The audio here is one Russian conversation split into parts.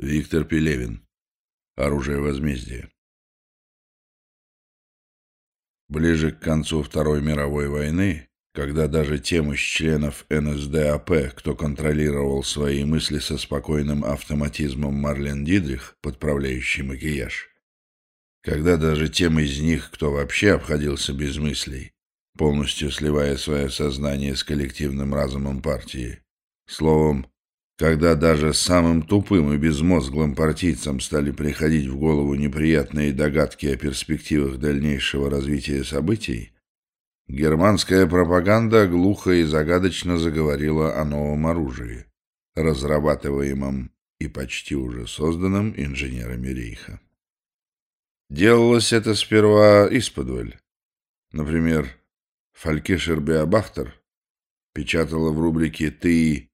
Виктор Пелевин. Оружие возмездия. Ближе к концу Второй мировой войны, когда даже тем из членов НСДАП, кто контролировал свои мысли со спокойным автоматизмом Марлен Дидрих, подправляющий макияж, когда даже тем из них, кто вообще обходился без мыслей, полностью сливая свое сознание с коллективным разумом партии, словом, когда даже самым тупым и безмозглым партийцам стали приходить в голову неприятные догадки о перспективах дальнейшего развития событий, германская пропаганда глухо и загадочно заговорила о новом оружии, разрабатываемом и почти уже созданном инженерами Рейха. Делалось это сперва исподволь. Например, Фалькишер Беобахтер печатала в рубрике «Ты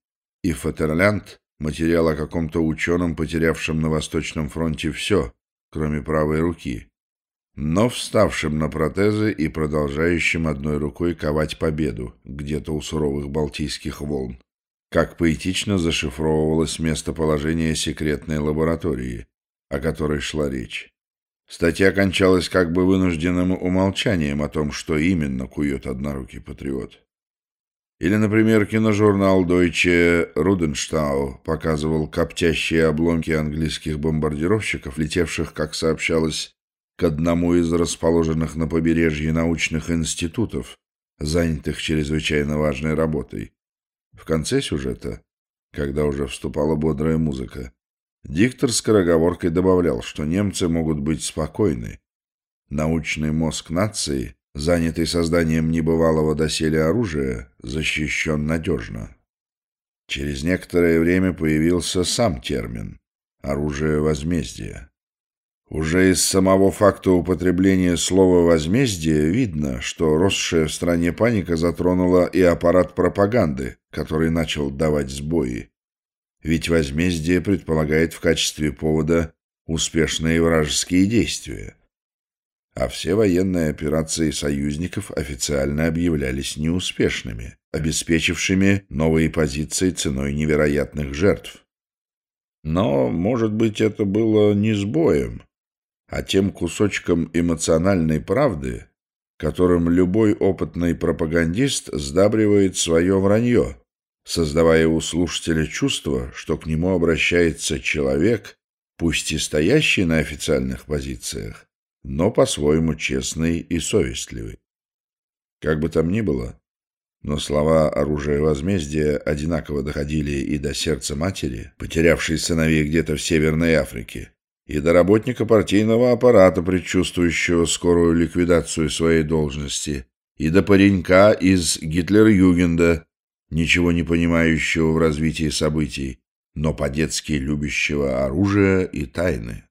и Фатерлянд материал о каком-то ученом, потерявшем на Восточном фронте все, кроме правой руки, но вставшим на протезы и продолжающим одной рукой ковать победу где-то у суровых Балтийских волн. Как поэтично зашифровывалось местоположение секретной лаборатории, о которой шла речь. Статья кончалась как бы вынужденным умолчанием о том, что именно кует однорукий патриот. Или, например, киножурнал Deutsche Rudenstau показывал коптящие обломки английских бомбардировщиков, летевших, как сообщалось, к одному из расположенных на побережье научных институтов, занятых чрезвычайно важной работой. В конце сюжета, когда уже вступала бодрая музыка, диктор скороговоркой добавлял, что немцы могут быть спокойны. Научный мозг нации занятый созданием небывалого доселе оружия, защищен надежно. Через некоторое время появился сам термин «оружие возмездия». Уже из самого факта употребления слова «возмездие» видно, что росшая в стране паника затронула и аппарат пропаганды, который начал давать сбои. Ведь возмездие предполагает в качестве повода успешные вражеские действия – а все военные операции союзников официально объявлялись неуспешными, обеспечившими новые позиции ценой невероятных жертв. Но, может быть, это было не сбоем, а тем кусочком эмоциональной правды, которым любой опытный пропагандист сдабривает свое вранье, создавая у слушателя чувство, что к нему обращается человек, пусть и стоящий на официальных позициях, но по-своему честный и совестливый. Как бы там ни было, но слова оружия возмездия одинаково доходили и до сердца матери, потерявшей сыновей где-то в Северной Африке, и до работника партийного аппарата, предчувствующего скорую ликвидацию своей должности, и до паренька из Гитлер-Югенда, ничего не понимающего в развитии событий, но по-детски любящего оружия и тайны.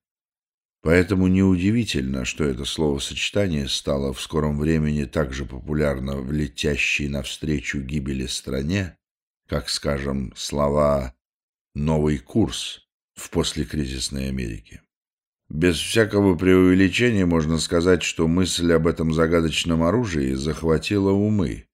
Поэтому неудивительно, что это словосочетание стало в скором времени так же популярно в летящей навстречу гибели стране, как, скажем, слова «новый курс» в послекризисной Америке. Без всякого преувеличения можно сказать, что мысль об этом загадочном оружии захватила умы.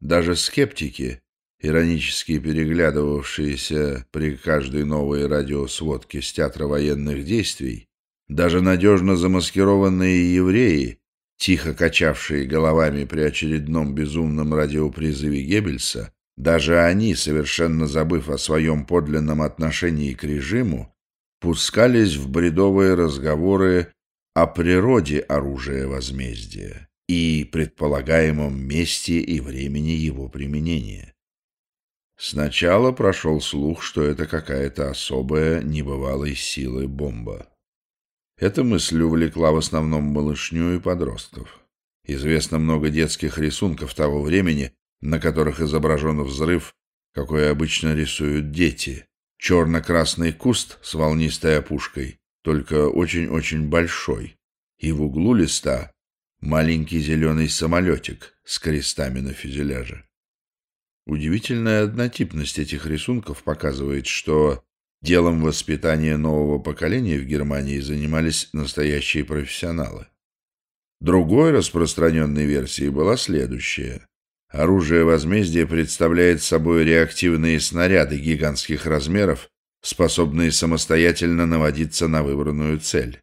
Даже скептики, иронически переглядывавшиеся при каждой новой радиосводке с театра военных действий, даже надежно замаскированные евреи, тихо качавшие головами при очередном безумном радиопризыве Геббельса, даже они, совершенно забыв о своем подлинном отношении к режиму, пускались в бредовые разговоры о природе оружия возмездия и предполагаемом месте и времени его применения. Сначала прошел слух, что это какая-то особая небывалой силы бомба. Эта мысль увлекла в основном малышню и подростков. Известно много детских рисунков того времени, на которых изображен взрыв, какой обычно рисуют дети. Черно-красный куст с волнистой опушкой, только очень-очень большой. И в углу листа маленький зеленый самолетик с крестами на фюзеляже. Удивительная однотипность этих рисунков показывает, что Делом воспитания нового поколения в Германии занимались настоящие профессионалы. Другой распространенной версией была следующая. Оружие возмездия представляет собой реактивные снаряды гигантских размеров способные самостоятельно наводиться на выбранную цель.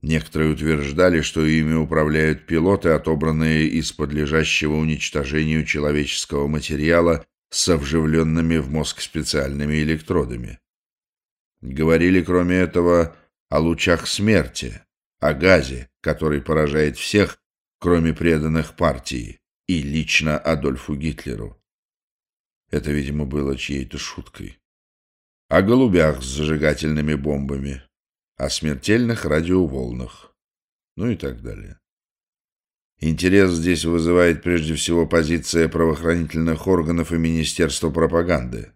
Некоторые утверждали, что ими управляют пилоты, отобранные из подлежащего уничтожению человеческого материала с вживленными в мозг специальными электродами. Говорили, кроме этого, о лучах смерти, о газе, который поражает всех, кроме преданных партии, и лично Адольфу Гитлеру. Это, видимо, было чьей-то шуткой. О голубях с зажигательными бомбами, о смертельных радиоволнах, ну и так далее. Интерес здесь вызывает прежде всего позиция правоохранительных органов и Министерства пропаганды.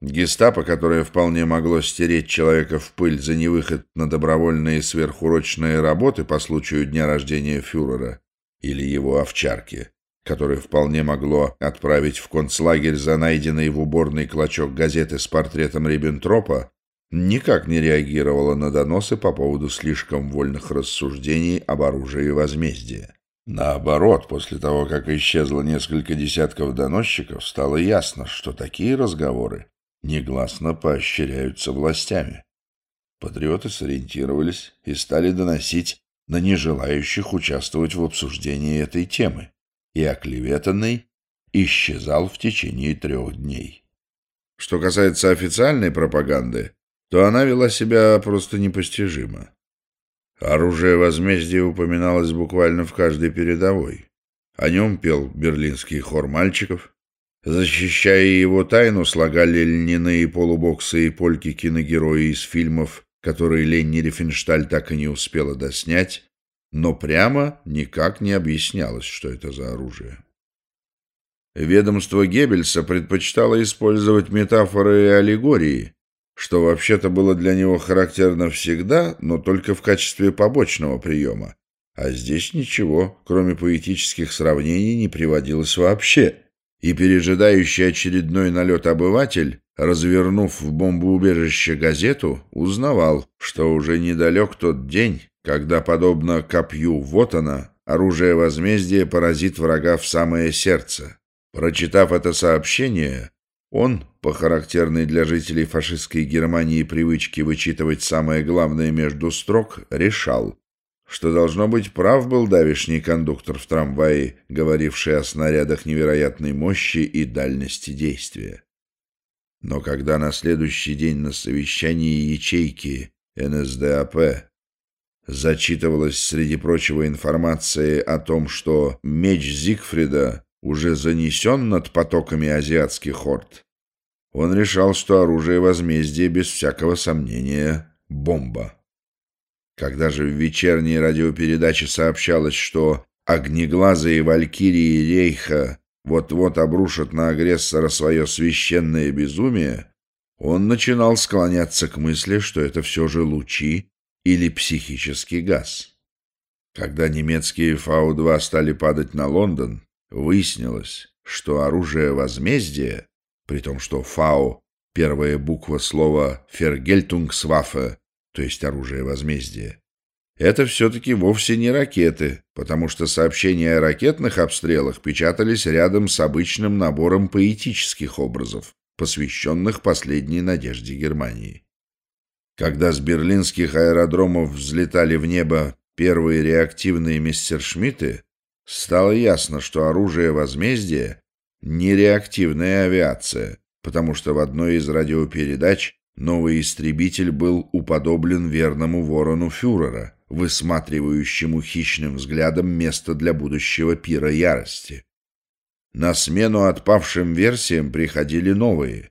Гестапо, которое вполне могло стереть человека в пыль за невыход на добровольные сверхурочные работы по случаю дня рождения фюрера или его овчарки, которое вполне могло отправить в концлагерь за найденный в уборной клочок газеты с портретом Риббентропа, никак не реагировало на доносы по поводу слишком вольных рассуждений об оружии возмездия. Наоборот, после того, как исчезло несколько десятков доносчиков, стало ясно, что такие разговоры негласно поощряются властями. Патриоты сориентировались и стали доносить на нежелающих участвовать в обсуждении этой темы, и оклеветанный исчезал в течение трех дней. Что касается официальной пропаганды, то она вела себя просто непостижимо. Оружие возмездия упоминалось буквально в каждой передовой. О нем пел берлинский хор мальчиков, Защищая его тайну, слагали льняные полубоксы и польки киногерои из фильмов, которые Ленни Рифеншталь так и не успела доснять, но прямо никак не объяснялось, что это за оружие. Ведомство Геббельса предпочитало использовать метафоры и аллегории, что вообще-то было для него характерно всегда, но только в качестве побочного приема. А здесь ничего, кроме поэтических сравнений, не приводилось вообще и пережидающий очередной налет обыватель, развернув в бомбоубежище газету, узнавал, что уже недалек тот день, когда, подобно копью вот она, оружие возмездия поразит врага в самое сердце. Прочитав это сообщение, он, по характерной для жителей фашистской Германии привычке вычитывать самое главное между строк, решал, что, должно быть, прав был давишний кондуктор в трамвае, говоривший о снарядах невероятной мощи и дальности действия. Но когда на следующий день на совещании ячейки НСДАП зачитывалась среди прочего информация о том, что меч Зигфрида уже занесен над потоками азиатских орд, он решал, что оружие возмездия без всякого сомнения — бомба. Когда же в вечерней радиопередаче сообщалось, что огнеглазые валькирии Рейха вот-вот обрушат на агрессора свое священное безумие, он начинал склоняться к мысли, что это все же лучи или психический газ. Когда немецкие Фау-2 стали падать на Лондон, выяснилось, что оружие возмездия, при том, что Фау — первая буква слова «Фергельтунгсваффе», то есть оружие возмездия, это все-таки вовсе не ракеты, потому что сообщения о ракетных обстрелах печатались рядом с обычным набором поэтических образов, посвященных последней надежде Германии. Когда с берлинских аэродромов взлетали в небо первые реактивные мессершмитты, стало ясно, что оружие возмездия — не реактивная авиация, потому что в одной из радиопередач Новый истребитель был уподоблен верному ворону фюрера, высматривающему хищным взглядом место для будущего пира ярости. На смену отпавшим версиям приходили новые.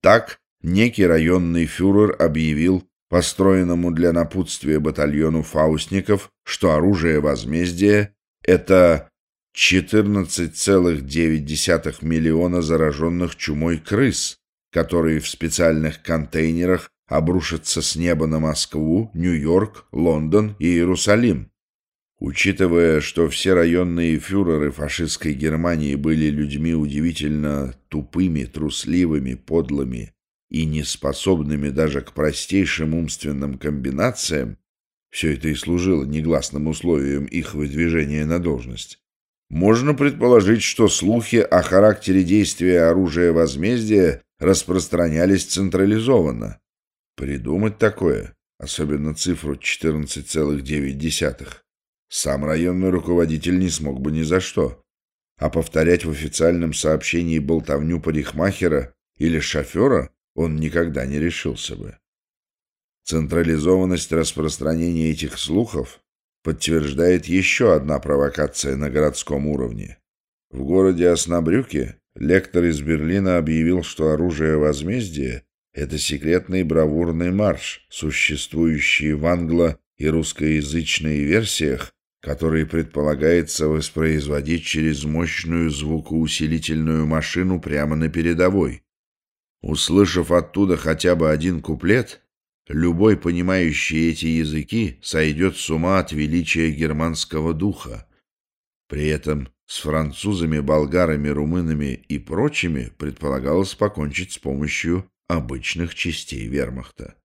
Так некий районный фюрер объявил построенному для напутствия батальону фаустников, что оружие возмездия — это 14,9 миллиона зараженных чумой крыс, которые в специальных контейнерах обрушатся с неба на Москву, Нью-Йорк, Лондон и Иерусалим. Учитывая, что все районные фюреры фашистской Германии были людьми удивительно тупыми, трусливыми, подлыми и неспособными даже к простейшим умственным комбинациям, все это и служило негласным условием их выдвижения на должность, можно предположить, что слухи о характере действия оружия возмездия распространялись централизованно, Придумать такое, особенно цифру 14,9, сам районный руководитель не смог бы ни за что. А повторять в официальном сообщении болтовню парикмахера или шофера он никогда не решился бы. Централизованность распространения этих слухов подтверждает еще одна провокация на городском уровне. В городе Оснабрюке лектор из Берлина объявил, что оружие возмездия – это секретный бравурный марш, существующий в англо- и русскоязычных версиях, который предполагается воспроизводить через мощную звукоусилительную машину прямо на передовой. Услышав оттуда хотя бы один куплет, любой понимающий эти языки сойдет с ума от величия германского духа. При этом с французами, болгарами, румынами и прочими предполагалось покончить с помощью обычных частей вермахта.